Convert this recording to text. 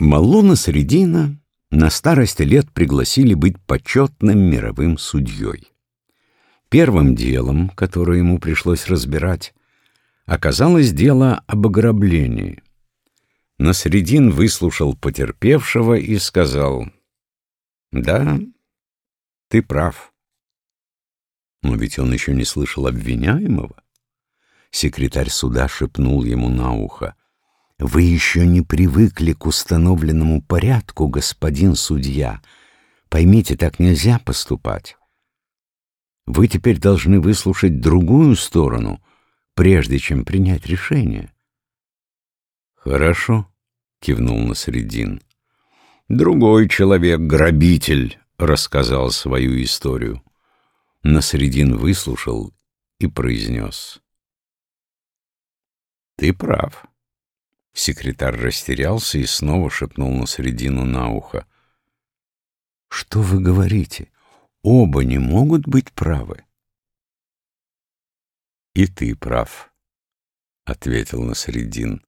Малуна Средина на старости лет пригласили быть почетным мировым судьей. Первым делом, которое ему пришлось разбирать, оказалось дело об ограблении. Насредин выслушал потерпевшего и сказал, «Да, ты прав». Но ведь он еще не слышал обвиняемого. Секретарь суда шепнул ему на ухо, вы еще не привыкли к установленному порядку, господин судья. Поймите, так нельзя поступать. Вы теперь должны выслушать другую сторону, прежде чем принять решение. Хорошо, кивнул Насредин. Другой человек, грабитель, рассказал свою историю. Насредин выслушал и произнес. Ты прав. Секретарь растерялся и снова шепнул на середину на ухо. — Что вы говорите? Оба не могут быть правы. — И ты прав, — ответил Насредин.